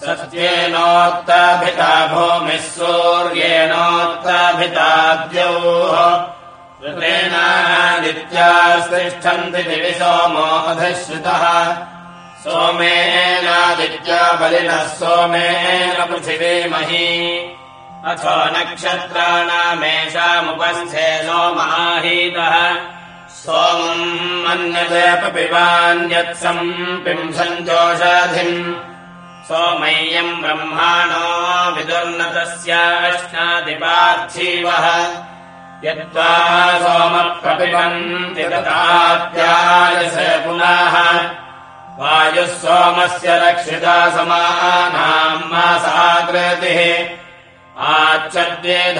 सत्येनोक्ताभिता भूमिः सूर्येणोक्ताभिताद्योः ऋतेनादित्यास्तिष्ठन्ति दिवि सोमो अधिश्रितः। सोमेनादित्या बलिनः सोमेन पृथिवीमही। अथो नक्षत्राणामेषामुपस्थे सोमाहीतः सोमम् मन्यदेपिबान्यत्सम् पिंसञ्जोषाधिम् सोमय्यम् ब्रह्माणो विदुर्नतस्याश्नादिपार्थिवः यत्त्वा सोमप्रपिबन्ति दतात्यायस पुनः वायुः सोमस्य रक्षिता समानाम् मासाकृतिः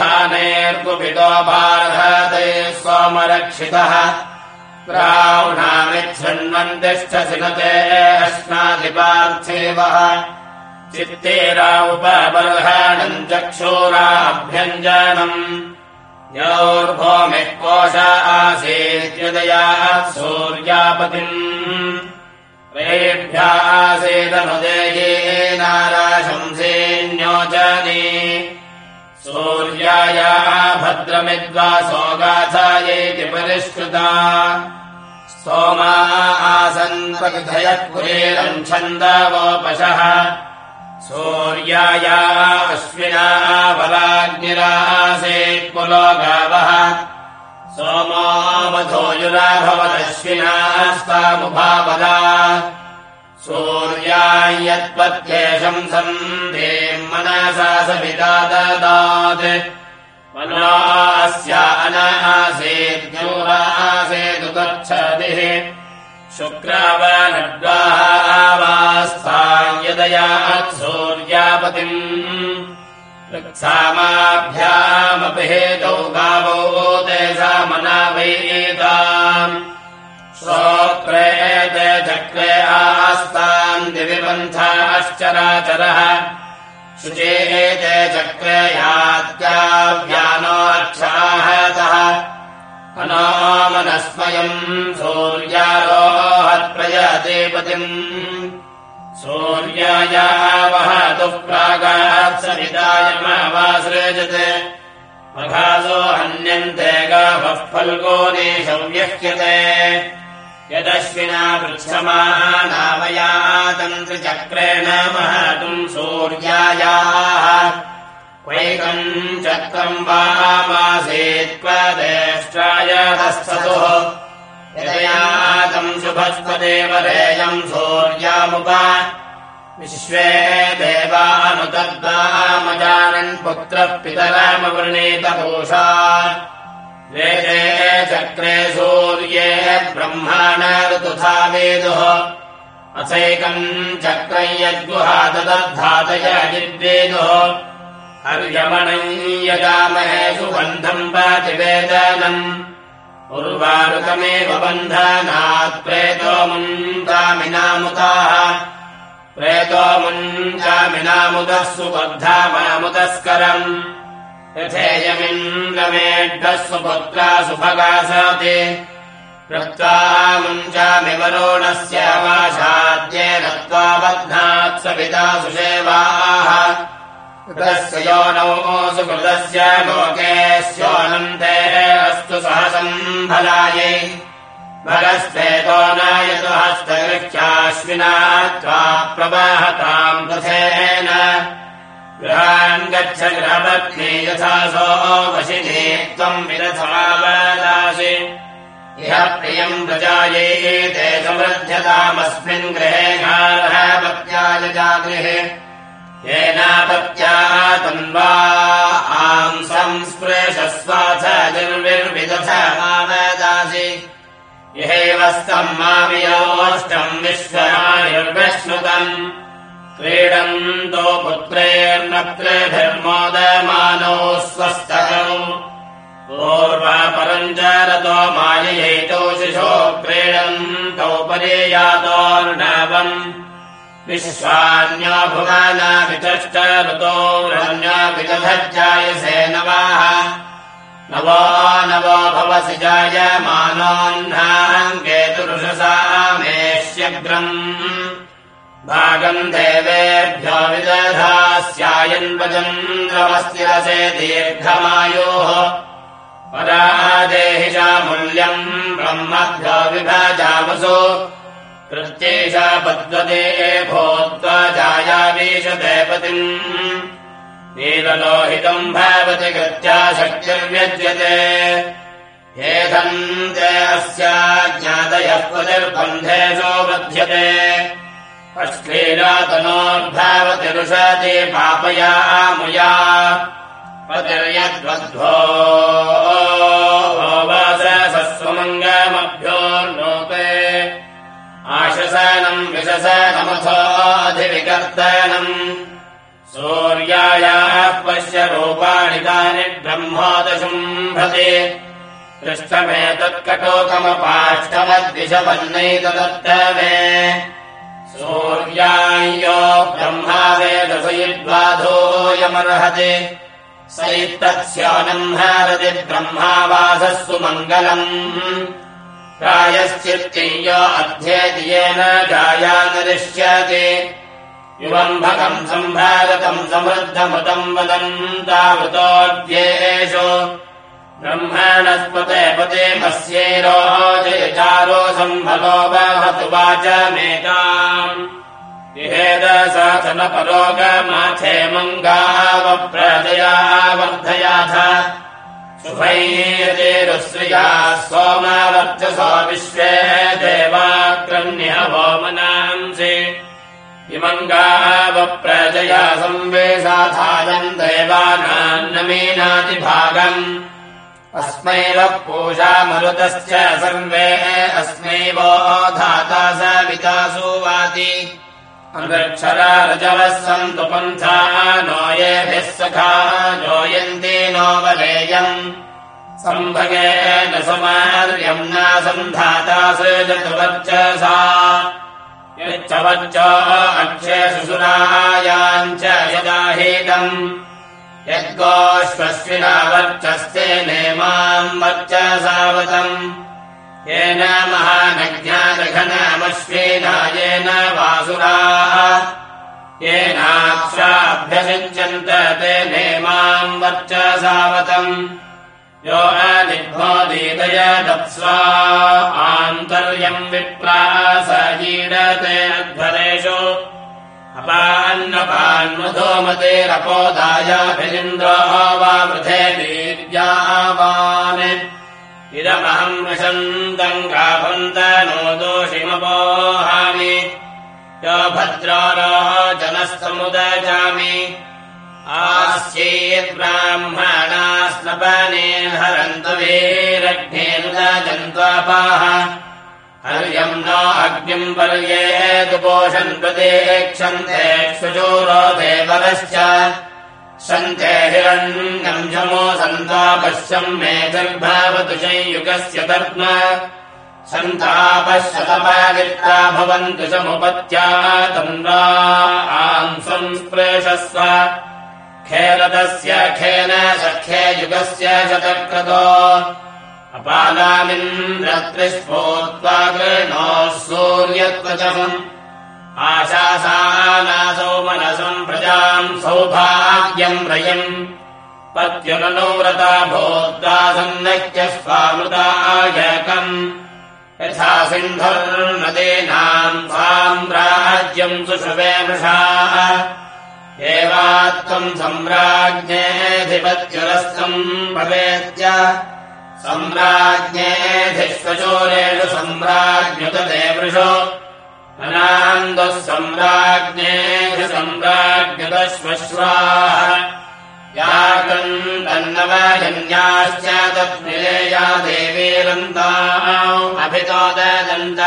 आच्छद्वेधानेर्गुपितो भारते सोमरक्षितः प्राहुणामिच्छृण्वन्तिष्ठसिनते अश्नाधिपार्थिवः चित्तेरा उपबर्हाणम् चक्षुराभ्यञ्जनम्। योर्भूमिः कोश आसीद्युदयात् सूर्यापतिम्। रेभ्यासेदनुदेये नाराशंसेन्योजने सूर्याया भद्रमिद्वासो गाथायेति परिष्कृता सोमा आसन् प्रकृधयः कुरेरम् छन्दवोपशः। सूर्याया अश्विना बलाग्निरासेत् पुलो गावः सोमावधोयुराभवदश्विनास्तामुभावदा सूर्यायत्पत्येषम् सन्धे मनसा सविता ददात्। मनास्या अनासेद्योरासेदुगच्छदिः शुक्रावनड्वास्तायदयात् सूर्यापतिम्। सामाभ्यामपि हेतौ गावो तेषा मना वैताम् श्रोत्रे चक्रे आस्ताम् दिविपन्थाश्चराचरः शुचे एते चक्रे यात्याव्यानोक्षाहतः अनामनस्मयम् सूर्यारोहत्प्रयतेपतिम् सूर्यायावहतुः प्रागात् सवितायमावासृजते मघासो हन्यन्ते गावः फल्गोनेशव्यह्यते यदश्विना पृच्छमानामयातन्त्रिचक्रेण महतुम् सूर्यायाः क्वैकम् चक्रम् वामासेत्त्वदेष्ट्राय हस्ततुः यदयातम् शुभस्त्वदेव रेयम् सूर्यामुप। विश्वे देवानुतद्वामजानन् पुत्रः पितरामवृणीतपूषा। वेदे चक्रे सूर्ये ब्रह्माण ऋतुथा वेदुः। अथैकम् चक्रम् यद्गुहा तदद्धातयजिद्वेदुः हर्यमणम् यजामहे सुबन्धम् पातिवेदनम्। उर्वारुकमेव बन्धनात् प्रेतो मुन्दामिनामुताः। प्रेतो मुञ्जामिनामुदः सुबद्धामामुदस्करम् यथेयमिन्द्रमेढः सुपुत्रा सुभगासते। प्रत्वा मुञ्चामि वरोणस्य वाशाद्येन त्वा बध्नात् सविता सुषेवाः कृतस्य योनौ सुकृतस्य लोके स्योऽनन्ते अस्तु सहसम् भलायै भरस्तेतो नायतु हस्तगृह्याश्विना त्वा प्रवाहताम् रथेन गृहान् गच्छ गृहपत्नी यथा सो वशिने त्वम् विरथमावदासि। इह प्रियम् प्रजायै ते समृध्यतामस्मिन् गृहे घारः पत्याय जागृहे येनापत्या तन्वा आम् संस्पृशस्वाथ निर्विर्विदथमावदासि यहेवस्तम् मामियोष्टम् विश्वमायुर्विश्नुतम् क्रीडन्तो पुत्रेर्नत्रेभिर्मोदमानौ स्वस्थौ रतो माययैतौ शिशो क्रीडन्तौ पर्यातोर्णवम् विश्वान्यो भुवनाविचष्ट ऋतो रन्याविदधज्जायसे नवाः नवो नवो भवसि जायमानोऽह्नाङ्गे मेष्यग्रम् भागम् देवेभ्यो विदधास्यायन्वचन्द्रमस्तिरसे दीर्घमायोः। परादेहि चामूल्यम् ब्रह्मभ्यो विभाजामसु कृत्येषा पद्वते भूत्वा जायावीशते पतिम् नीललोहितम् भवति कृत्या शक्तिर्व्यज्यते हेधन्ते अस्या ज्ञातयः पतिर्बन्धेषो बध्यते अश्लीलातनोद्भावति रुषति पापया मुया पतिर्यद्वद्भो सस्वमङ्गमभ्योर्नोपे आशसनम् विशसनमथोऽधिविकर्तनम् सूर्यायाः पश्य रूपाणि तानि ब्रह्मोदशुम्भते। पृष्ठमेतत्कटोकमपाष्टमद्विषपन्नैतदत्त मे सूर्यायो ब्रह्मा वेदसयिद्वाधोऽयमर्हति स इत्तत्स्यानम् हारति ब्रह्मावासस्तु मङ्गलम् प्रायश्चित्तीयो अध्येति येन गाया नरिष्यति युवम्भकम् सम्भागतम् समृद्धमृतम् वदन्तावृतोऽध्येषु ब्रह्मणस्पते पते मस्यैरोजयचारो सम्भलो वहतु वाचमेताम् विहेदशासनपरोगमाथे मङ्गावप्रजया वर्धयाथ शुभैरतेरुश्रिया सोमावर्चसो विश्वे देवाक्रम्य वोमनांसि इमङ्गावप्रजया संवेशाधायम् देवानान्नमीनातिभागम्। अस्मै वः पूषा मरुतश्च सर्वे अस्मै वो धाता सविता सुवाति। अनक्षरा रजवः सन्तु पन्था नो येभिः सखा जोयन्ति नो वलेयम् सम्भगेन समार्यम् न सन्धाता सृजतुवर्चसा यच्च वच्च अक्षय सुसुरायाम् च यदाहीतम् यद्गोश्वश्विना वर्चस्ते नेमाम् वर्चसावतम् येन महानज्ञानघनामश्विना येन वासुराः। येनाक्षाभ्यसिञ्चन्त ते नेमाम् वर्चसावतम्। यो अनिर्भोदीदय दप्स्वा आन्तर्यम् विप्रासयीडते अध्वरेषु। अपान्नपान्मधोमतेरपोदायाभिलिन्द्रो वा वृथे वीर्यावान् इदमहम् वृषन्तम् गाभन्त नो दोषिमपोहामि। यो भद्रो जनस्तमुदजामि आस्यैर्ब्राह्मणा स्नपने हरन्तु वीरग्नेनुदजन्त्वापाः हर्यम् नो अग्निम् पर्येदुपोषन् प्रतीक्षन्ते क्षुचूरो देवरश्च सन्ते हिरण्यम् जमो सन्तापश्यम् मे गर्भवतु संयुगस्य दर्म सन्तापश्यतपादित्ता भवन्तु समुपत्या तन्वा आम् संस्प्रेषस्व खेलदस्य खेन सख्ये युगस्य शतक्रतो अपादामिन्द्रत्रिस्फोत्वा गृणोः सूर्यत्वचम् आशासानासौ मनसम् प्रजाम् सौभाग्यम् रयम् पत्युरनुव्रता भूत्वा सन्नक्य स्वामृतायकम् यथा सिन्धुर्नदीनाम् साम्राज्यम् सुषुवे वृषाः एवात्त्वम् सम्राज्ञेऽधिपत्युरस्तम् भवेत्य सम्राज्ञेऽधिश्वचोरेषु सम्राज्ञुतते वृषो अनान्दः सम्राज्ञेषु सम्राज्ञुतश्वश्वाः याकम् तन्नवजन्याश्च तद्विलेया देवीरन्ता अभितो ददन्त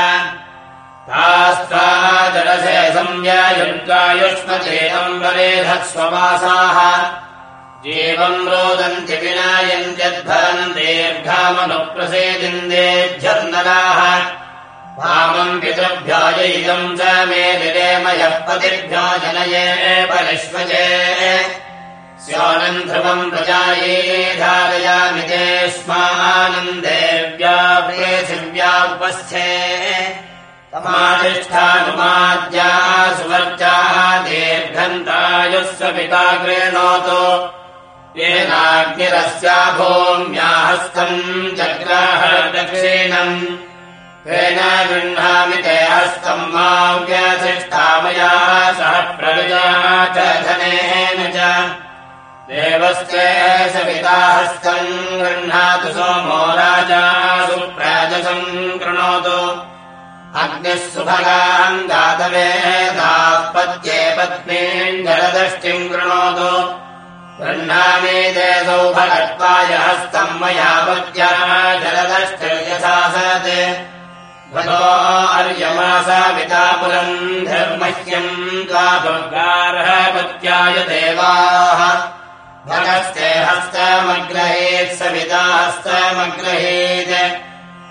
तास्ता जलसे संव्यायुक्तायुष्मचेतम् वरेधस्ववासाः जीवम् रोदन्ति विनायन्त्यद्भरम् दीर्घामनुप्रसेदिन्देभ्यर्नराः वामम् पितृभ्याजयितम् च मे विरेमयः पतिभ्यो जनये परिष्वजे स्यानम् ध्रुवम् प्रजाये धारयामि ते स्मानम् देव्या उपस्थे। तमाधिष्ठानुमाद्या सुवर्चाः दीर्घन्तायुः सविता गृह्णोतु येनाग्निरस्या भूम्याहस्तम् जग्राह दक्षिणम् तेन गृह्णामि ते हस्तम् माव्यधिष्ठामया सह प्रजा च धनेन च। देवस्ते सविता हस्तम् गृह्णातु सोमो राजा सुप्राजसम् कृणोतु। अग्निः सुभगाम् गातवेदापत्ये पत्नीम् जलदष्टिम् कृणोतु। गृह्णामि ते सौभगत्वाय हस्तम् मया पत्याः जलदष्टिर्यशासत् भगो अर्यमासामितापुरम् धर्मह्यम् त्वाभगारः पत्याय देवाः। भगस्ते हस्तमग्रहेत् सविता हस्तमग्रहेत्।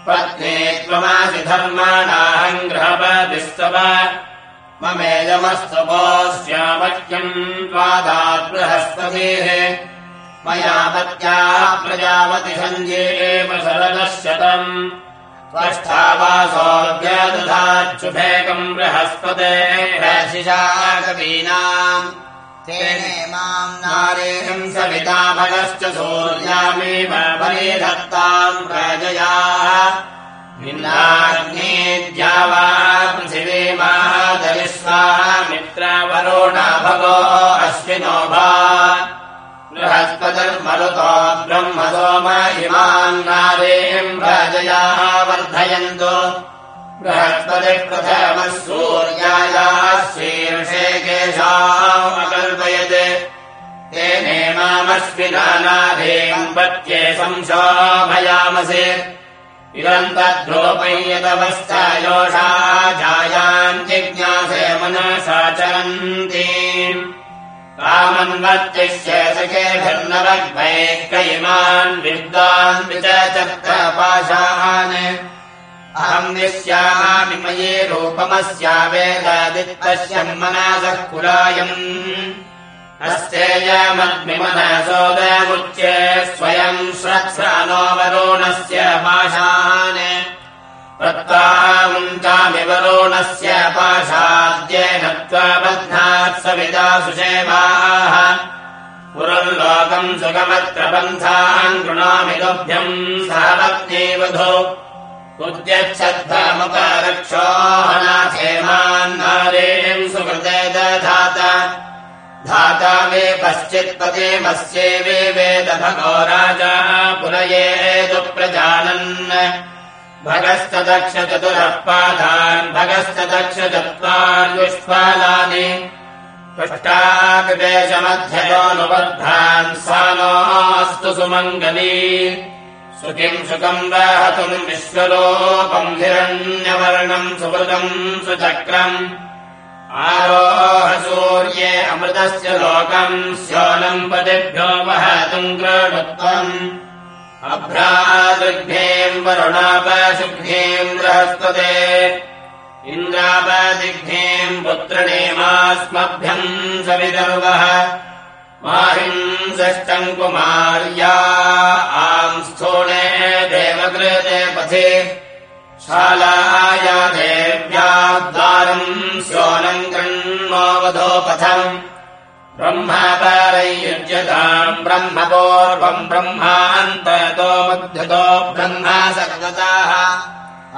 पत्नी त्वमासि धर्माणाहम् गृहपतिस्तव ममेजमस्तपोऽस्यामह्यम् त्वादात् बृहस्पतेः मया पत्याः प्रजापति सञ्जेव शरदशतम् त्वष्टावासोऽव्यदधाच्छुभेकम् बृहस्पतेः कवीनाम् तेने माम् नारेहम् सविता भगश्च सूर्यामेव बलिधत्ताम् प्रजयाः। भिन्नाग्नेद्या वा पृथिवी भगो अश्विनो भा बृहस्पतिर्मरुतो ब्रह्म सोम इमान् नारेम् प्रजयाः वर्धयन्तु। बृहस्पतिप्रथमः सूर्यायाः शीर्षे केशामकल्पयत् तेने मामश्विनानाधेम् पत्ये संशोभयामसि। इदम् तद्रोपयतवस्थयोषा जायाम् जिज्ञासे मनसा चरन्ति कामन्वत्यस्येभिर्नवग्भैकैमान् विद्वान् विचचक्रपाशान् अहम् निश्यामि मयि रूपमस्या मनासः कुलायम्। अस्तेयमद्मिमनसोदमुच्ये स्वयम् श्रत्सानो वरुणस्य पाशान् वरुणस्य पाशाद्येन त्वा बध्नात् सविता सुषेवाः। पुरल्लोकम् सुगमत्र पन्थान् गृणामि तुभ्यम् सह पत्नी वधो उद्यच्छद्धमुपरक्षोहनाथेमान्नारेम् सुकृते दधात। धाता वे पश्चित्पतिमस्येवे वेदभगो राजा पुरयेदु प्रजानन् भगस्तदक्ष चतुरः पादान् भगस्तदक्ष चत्वार्युष्फलानि पृष्टाग्देशमध्ययोऽनुबद्धान् सा नोऽस्तु सुमङ्गली सुखिम् सुखम् वहतुम् विश्वलोपम् हिरण्यवर्णम् सुकृतम् सुचक्रम् आरोह सूर्ये अमृतस्य लोकम् स्योनम् पतिभ्यो वहतुम् कृत्वम् अभ्रादृग्भ्येम् वरुणापशुभ्येम् बृहस्पते। इन्द्रापदिग्भ्येम् पुत्रणेमास्मभ्यम् सविदर्वः। माहिंसष्टम् कुमार्या आम् स्थूणे देवकृते पथे। शालाया देव्या द्वारम् स्योनम् ब्रह्मपरैयुज्यताम् ब्रह्मपूर्वम् ब्रह्मान्ततो मध्यतो ब्रह्मा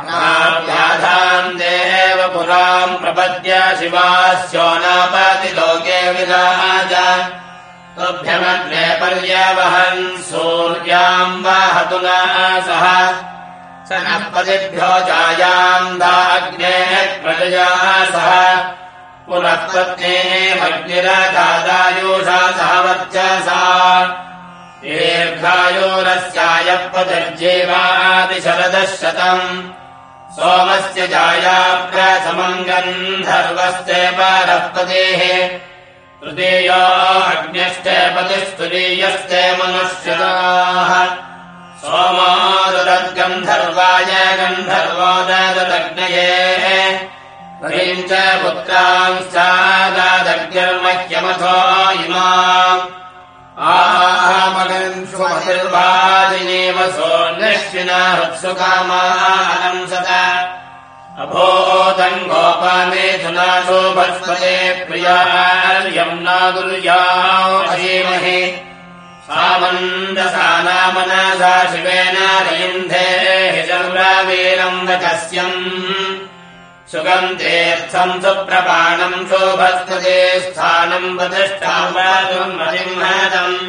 अनाव्याधाम् देव पुराम् प्रपद्य शिवा स्योनापतिलोके विराज। तुभ्यमग्ने पर्यवहन् सूर्याम् वाहतु न सह स नः पदिभ्यो जायाम् दाग्नेः प्रजया सह पुनः वर्चसा दीर्घायोरस्याय पदर्जेवादिशरदः शतम्। सोमस्य जायाप्रथमम् गन्धर्वस्ते परःपतेः तृतीयो अग्न्यश्च पतिस्तुलीयस्ते मनुष्यताः। सोमादद्गन्धर्वाय गन्धर्वो ददग्नये च पुत्रांश्चादादग्निर्मह्यमथो इमा। आमगन् स्वनिर्वाजिनेव सोऽन्यश्विना हृत्सुकामानम् सदा अभोदम् गोपामेधुनाशोभस्पते प्रियार्यम् नादुर्या अधीमहि सामन्दसा नामनसा शिवेन रयिन्धेः सर्ववीरम् वचस्यम् सुगन्धेऽर्थम् सुप्रपाणम् शोभस्पते स्थानम् वतिष्ठाम् मतिम्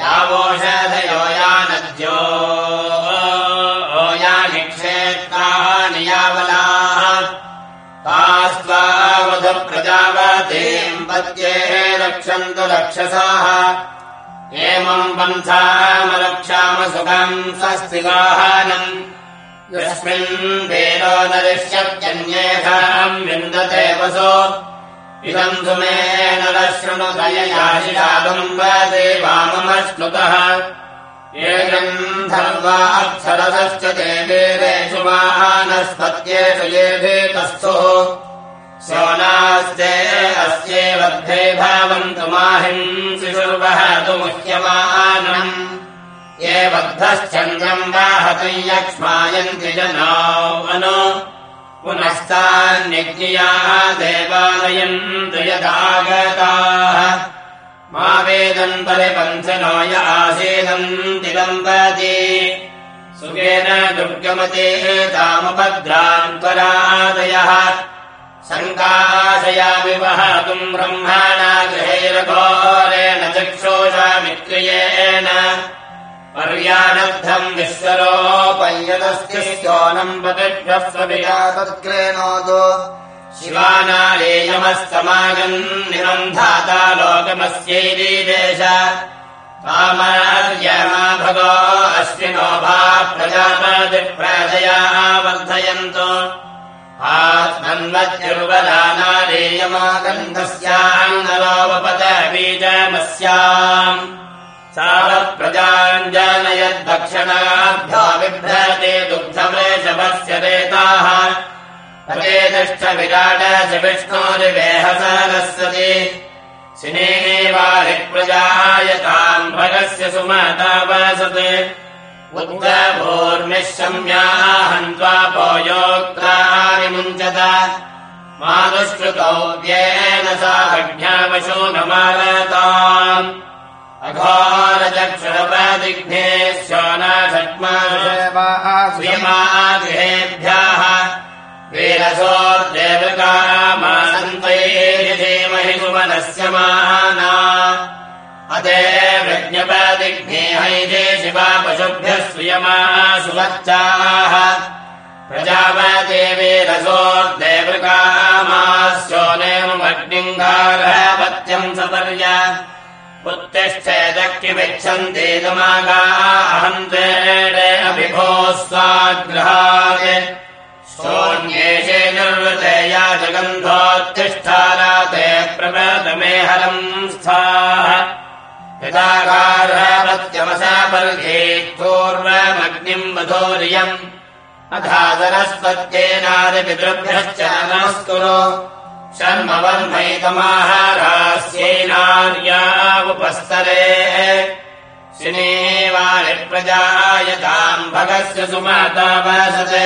यावोषधयो या नद्यो यानि क्षेत्राणि यावलाः तास्त्वावधप्रजावतीम् पद्ये रक्षन्तु रक्षसाः। एवम् पन्थामरक्षाम सुखम् स्वस्तिवाहनम् यस्मिन् वेदो नरिष्यत्यन्येषाम् विन्दते वसो। इदम् सुमेन शृणुतययाशिषादम् वदे वाममश्नुतः। एकम् धर्वाक्षरसश्च देवेरेषु वानस्पत्येषु येभेतस्थुः सोनास्ते अस्येवद्धे भवन्तु माहिम् शिशुर्वहतु मुह्यमानम् ये बद्धश्चन्द्रम् वाहतु यक्ष्मायन्ति जनो अनु। पुनस्तान्यज्ञयाः देवालयन्तु यदागताः। मा वेदम् परिपन्थनो य आसीदन्ति दम्पती। सुखेन दुर्गमते तामुपद्रान्तरादयः शङ्काशयामि वहतुम् ब्रह्मणा गृहैरघोरेण चक्षोषामित्रियेण पर्यानद्धम् विश्वरोपयदस्तिनम् प्रतिभ्यः तत्क्रेणोदो शिवानारेयमस्तमागम् निबन्धाता लोकमस्यैरीदेश कामार्यमा भगो अश्विनो भा प्रजापतिप्रजया वर्धयन्तु आत्मन्वत्युर्वदानारेयमागन्धस्याम् नरोपपद बीजमस्याम् सावप्रजाञ्जानयद्भक्षणाभ्या बिभ्रते दुग्धमृषभस्य रेताः तदेतिष्ठ विराट च विष्णोरिवेह सरस्वती सिनेवारिप्रजायताम् भगस्य सुमता वसते। उद्गभूर्मिः शम्याहन्त्वापो योक्तानि मुञ्चत मानुष्कृतौव्येन सा भग्न्यावशो न मालताम् अघोरचक्षुरपदिग्ने श्वनाषट्मागृहेभ्यः वीरसोर्देवकामासन्तैर्यधीमहि सुमनस्य माना अते प्रज्ञपदिग्ने हैजे शिवा पशुभ्यः श्रियमा सुवच्चाः। प्रजापते तमागाहम् तेणे अभिभोः स्वाग्रहात् सोऽन्येषे निर्वृते या जगन्धोत्तिष्ठाराते प्रपदमे हरम् स्थाः यदाकारपत्यमसा पर्गे पूर्वमग्निम् वधोर्यम् अथा सरस्वत्येनादिपितृभ्यश्च नमस्कुरु शर्मवर्मैतमाहारास्यैनार्यावुपस्तरे शिनेवारिप्रजायताम् भगस्य सुमाता वसत्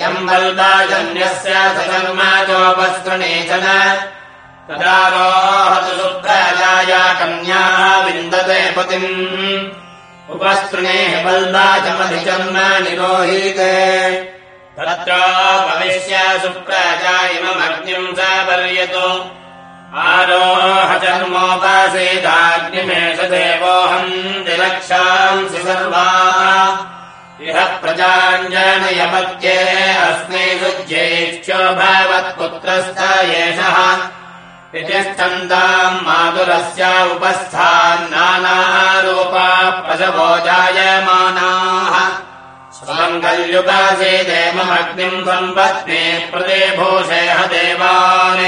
यम् बल्बाजन्यस्य सकर्माजोपस्तृणे च न। तदारोहतु सुप्रजाया कन्या विन्दते पतिम्। उपस्तृणेः बल्बाजमधिजन्म निरोहीते तत्रापविश्य सुप्रजा इममग्निम् पर्यतो। आरोह चर्मोपासेदाग्निमेष देवोऽहम् विरक्षांसि सर्वा। इह प्रजाञ्जनयपत्ये अस्मै सुज्येष्ठ्यो भवत्पुत्रस्त एषः। इतिष्ठन्ताम् मातुरस्य उपस्थान्नानारूपा प्रसवो जायमानाः स्वमङ्गल्युपासे देवमग्निम् त्वम् पत्ने प्रदे देवान्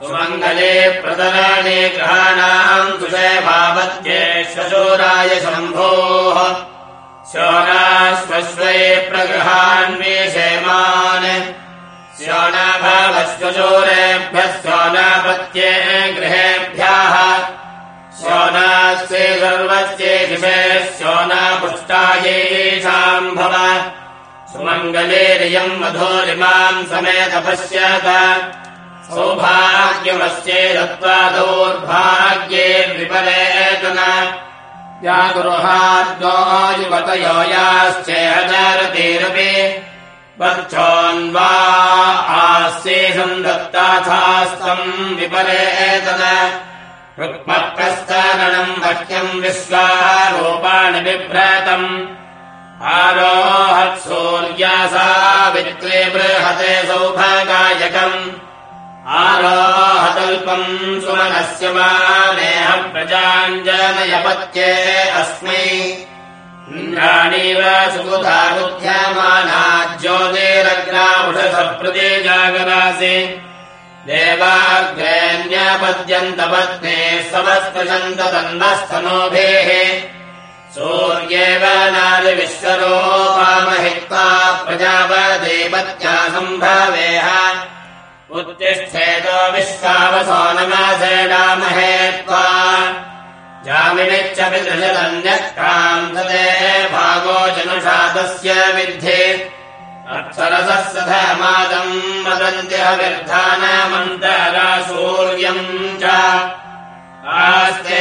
सुमङ्गले प्रतराणे ग्रहाणाम् कुशे भावत्ये श्वशूराय शम्भोः। शोणाश्वश्वे प्रगृहान्वेषेमान् श्योनाभावश्वशूरेभ्यः शोनापत्ये गृहेभ्यः शोनापुष्टायेषाम् भव सुमङ्गलेरियम् मधोरिमाम् समेत पश्यत। सौभाग्यमस्ये दत्त्वा दौर्भाग्ये विपरेतन या गृहाद्वो युवतयो याश्चेहजारतेरपि वक्षोन्वा आस्येषम् दत्ताथास्तम् विपरेतन रुक्मप्रस्थानम् वक्यम् विश्वाः रूपाणि बिभ्रातम्। आरोहत्सूर्यासा वित्रे बृहते सौभागायकम्। आरोहतल्पम् सुमनस्य वा नेह प्रजाञ्जनयपत्ये अस्मै। इन्द्राणीव सुबुधारुध्यामाना ज्योतिरग्रावृषसप्रदे जागरासि देवाग्रेण्यपद्यन्तपत्ने समस्पृशन्त तन्नस्तनोभेः सूर्येव नादिविश्वरोपामहित्वा प्रजापदेवत्या सम्भवेह। उत्तिष्ठेतो विश्वावसो नमासेनामहे त्वा। जामिनिच्च पितृशदन्यक्रान्तदे भागो जनुषा तस्य विद्धि अक्षरसः सधमादम् वदन्त्यः व्यर्थानमन्तरा सूर्यम् च आस्ते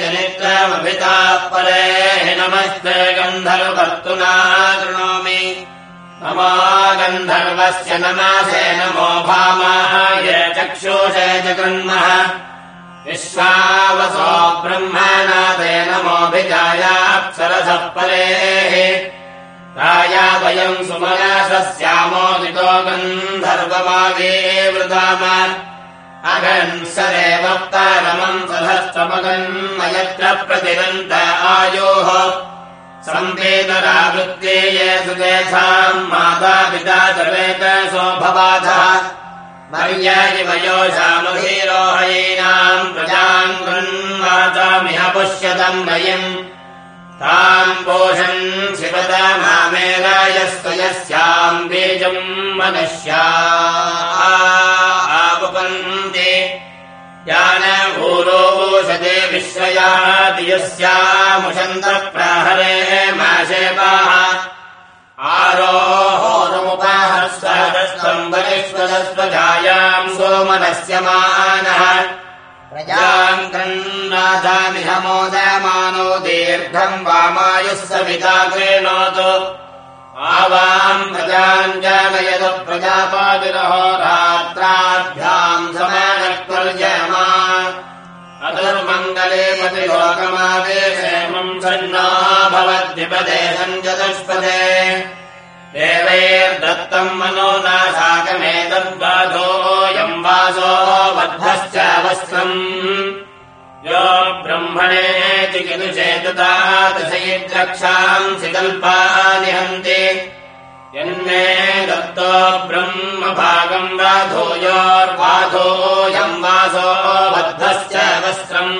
जनित्रमभिताः परे नमस्ते गन्धर्वकर्तुना कृणोमि ममा गन्धर्वस्य नमासे नमो भामाय जगन्मः। विश्वावसो ब्रह्मणादे नमोऽभिजायाप्सरसः परेः राया वयम् सुमनसस्यामोदितो गन्धर्वमागे वृदाम अगन्सरेव तारमम् सधस्तमगन्मयत्र प्रतिरन्त आयोः सम्वेदरावृत्ते ये सुदेशाम् मातापिता च वेतसो भवाधः मर्यायिवयोषामधीरोहयीनाम् प्रजाम् गृह्वाचामिह पुष्यतम् वयम् ताम् पोषन् शिवता मामेरायस्त्वयस्याम् बीजम् मनुष्या आपपन्ति यानभूरोषदे विश्वयादियस्यामुषन्तप्राहरे माशेपाः। आरोहोरमुपाहस्तम् वरिष्वदस्वजायाम् सोमनस्य मानः। प्रजाम् गृह्णाथामिह मोदमानो दीर्घम् वामायुः सविता क्रीणोतु आवाम् प्रजाम् प्रतिलोकमादेशेमम् सन्ना भवद्विपदे सञ्चतुष्पदे। देवैर्दत्तम् मनो नाशाकमेतद्वाधोऽयम् वासो बद्धश्च वस्त्रम्। यो ब्रह्मणेति किलु चेतुतादशयिद्रक्षांसि कल्पानि हन्ति यन्मे दत्तो ब्रह्मभागम् वाधोयोर्वाधोऽयम् वासो बद्धश्च वस्त्रम्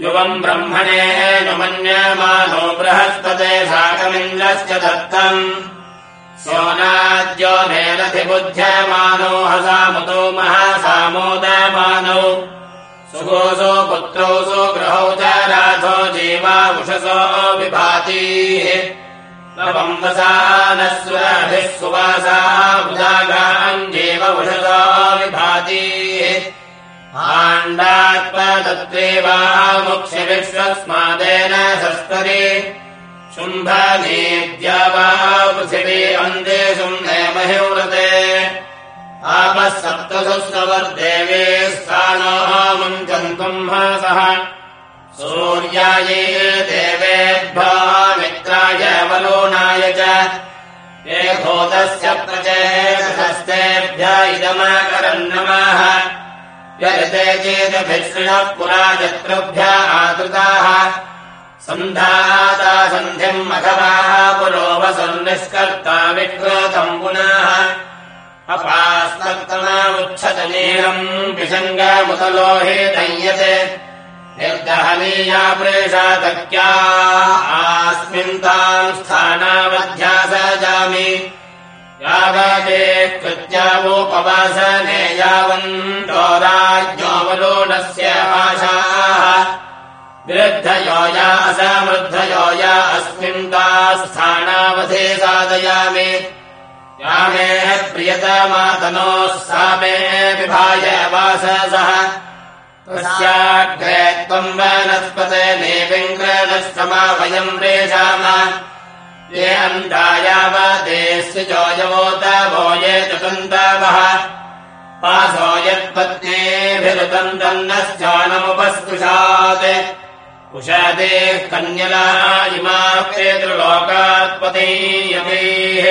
युवम् ब्रह्मणे नुमन्यमानो बृहस्पते साकमिन्द्रश्च दत्तम्। सोनाद्यो मेरधिबुध्यमानो हसामुतो महासामोदयमानौ। सुगोसो पुत्रौ सुगृहौ च राथो जीवावुषसो विभातीः। नवम् वसानस्वरभिः सुवासा आण्डात्मदत्त्वेवामुक्षिविश्वस्मादेन सस्तरे। शुम्भनेद्या वा पृथिवी अन्ते शुम्ने महिव्रते आपः सप्तसुस्रवर्देवे स्थानोः मुञ्चन्तुम् सः सूर्याये देवेभ्यो मित्राय वलोनाय च। ये भूतस्य प्रचेतस्तेभ्य इदमाकरम् नमः यते चेदभिषृणः पुरा शत्रुभ्य आदृताः सन्धाता सन्ध्यम् अथवाः पुरोवसन्निष्कर्ता विक्रोतम् पुनः। अपास्तमामुच्छतनीरम् विषङ्गमुतलोहे दय्यते निर्दहनीया प्रेषातक्या आस्मिन्ताम् स्थानावध्यासजामि यावते कृत्यावोपवासने यावन्तो राज्ञोऽवलोनस्य आशाः। विरुद्धयो या असमृद्धयो या अस्मिन् ता स्थाना यामावधे साधयामि यामे प्रियतमातनोः सा मे विभाय वाससः। तस्याग्रे त्वम् वनस्पते नेविङ्ग्रदश्रमा वयम् रेषाम ये अन्धायावदेस्य जोजवोतवो ये चतुन्तवः। पासो यत्पत्नेभिरुतम् तन्नश्चानमुपस्पृशात् उषादेः कन्यला इमा पेतृलोकात्पतीयतेः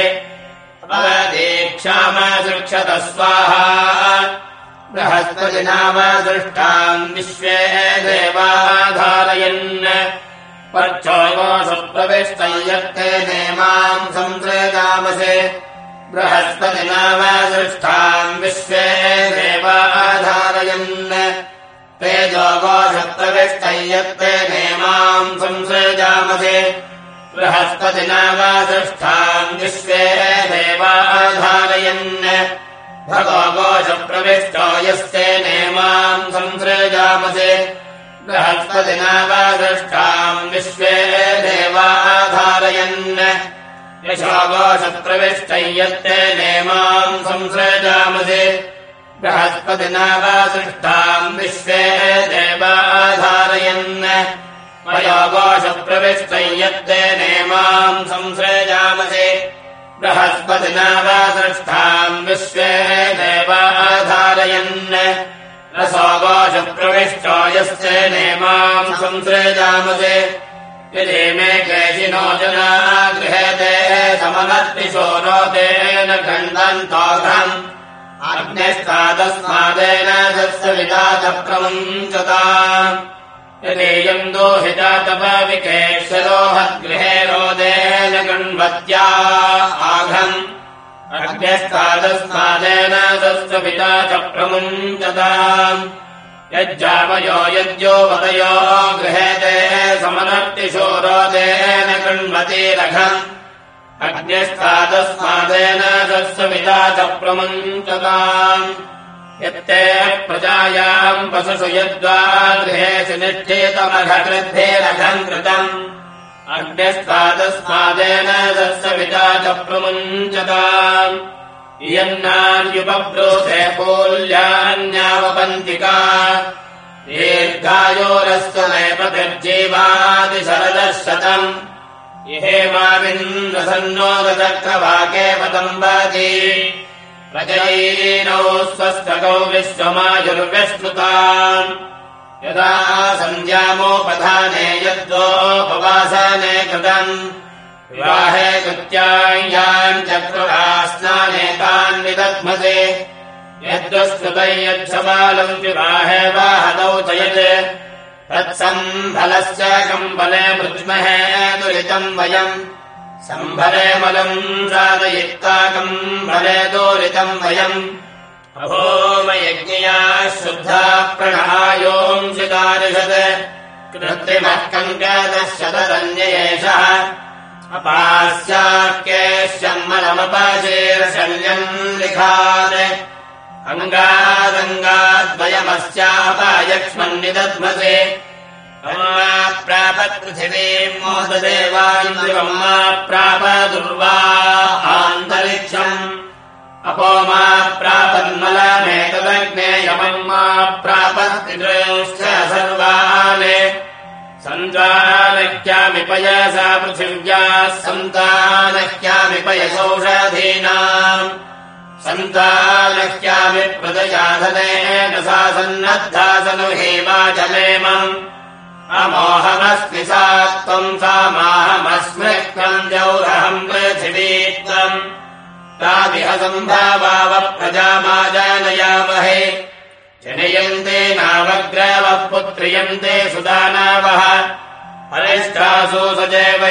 अवदीक्षामसृक्षत स्वाहा बृहस्पतिनामदृष्टाम् विश्वे देवाधारयन् पर्चोगोषप्रविष्टयत्ते नेमाम् संसृजामसे बृहस्पतिनामदृष्टाम् विश्वे देवाधारयन् तेजोगोषप्रविष्टयत्ते नेमाम् संसृजामसे बृहस्पतिनामदृष्टाम् विश्वे देवाधारयन् भगोघोषप्रविष्टो यस्ते नेमाम् संसृजामसे बृहस्पतिनावदृष्टाम् विश्वे देवाधारयन्। यशोघोषप्रविष्टय्यत्ते नेमाम् संसृजामसे। बृहस्पतिनावदृष्टाम् विश्वे देवाधारयन्। वयोघोषप्रविष्टय्यत्ते नेमाम् संसृजामसे। बृहस्पतिनावदृष्टाम् विश्वे देवाधारयन् रसोगोषप्रविष्टो यस्य नेमाम् संसृजामसे। यदि मे केशिनो जना गृहेते समनत्तिशोरोतेन खण्डन्तोघम् अग्निस्तादस्मादेन तस्य प्रमुञ्चता यदेयम् दोहिता तपविकेशरोहद्गृहे रोदेन गण्वत्या आघम् अग्न्यस्तादस्मादेन तस्य पिता च प्रमुञ्चताम् यज्जावयो यज्ञो वदयो गृहेते समनर्तिशोरोदेन गण्वतिरघम् अग्न्यस्तादस्मादेन तस्य पिता च प्रमुञ्चताम् यत्ते प्रजायाम् वसुषु यद्वा गृहेषु निष्ठेतमघकृद्धेरघम् कृतम् अग्न्यस्तादस्मादेन तस्य च प्रमुञ्चताम् इयन्नान्युपब्रूथे पोल्यान्यावपन्तिका दीर्घायोरस्य नैपतिर्जीवादिशरदः शतम् इहेमाविन्द्रसन्नोदचक्रवाके पदम्बति प्रजयीनौ स्वस्तकौ विश्वमायुर्व्यश्नुताम् यदा सन्ध्यामोपधाने यद्वोपवासने कृतम्। विवाहे कृत्यायाम् चक्रुरास्नाने तान् विदध्मसे। यद्वस्तुतै यच्छबालम् विवाहे वाहतौ च यत् तत्सम्फलस्य कम्बले मृज्महे दुरितम् वयम्। सम्भरे मलम् साधयित्ताकम् बले दोरितम् वयम् अभोमयज्ञया शुद्धा प्रणायोंसितारिषत् कृत्रिमः कङ्कदशतरन्ययेषः अपास्याख्येष्यम् मलमपशीर्षल्यम् लिखात् अङ्गादङ्गाद्वयमस्यापायक्ष्मन्निदध्मसे प्रापत्पृथिवीम् मोददेवायुर्वम्मा प्राप दुर्वा आन्तरिक्षम् अपो मा प्रापन्मलमेतदग्नेयमम् मा प्रापत्तिदृश्च सर्वान् सन्तानक्यामिपयसा पृथिव्याः सन्तानक्यामिपयसौषधीनाम् सन्तानक्यामि प्रदयाधनेन सा सन्नद्धासनु हेवाचलेमम् अमोहमस्मि सा त्वम् सा माहमस्मृक्तम् जौरहम् पृथिवीत्तम् तादिह सम्भावावप्रजामाजानयामहे जनयन्ते नावग्रावः पुत्र्यन्ते सुदानावः। हरिष्ठासु सजैव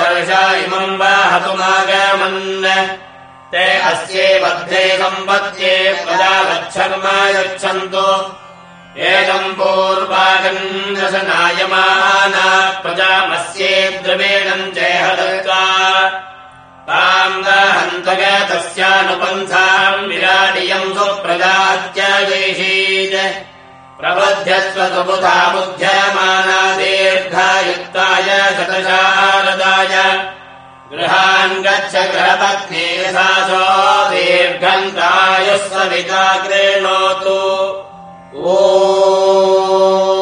दर्शा इमम् वाहतुमागमन् ते अस्ये मध्ये सम्पत्ये प्रजावच्छर्म यच्छन्तु एतम् पूर्वागन्धसनायमाना प्रजामस्ये द्रवेणम् चेहदत्वा ताम् दहन्तग तस्यानुपन्थाम् विराडियम् सुबुधा बुध्यमाना दीर्घयुक्ताय शतशारदाय गृहान् गच्छ गृहपत्नी दीर्घन्तायुः सविता क्रीणोतु ओ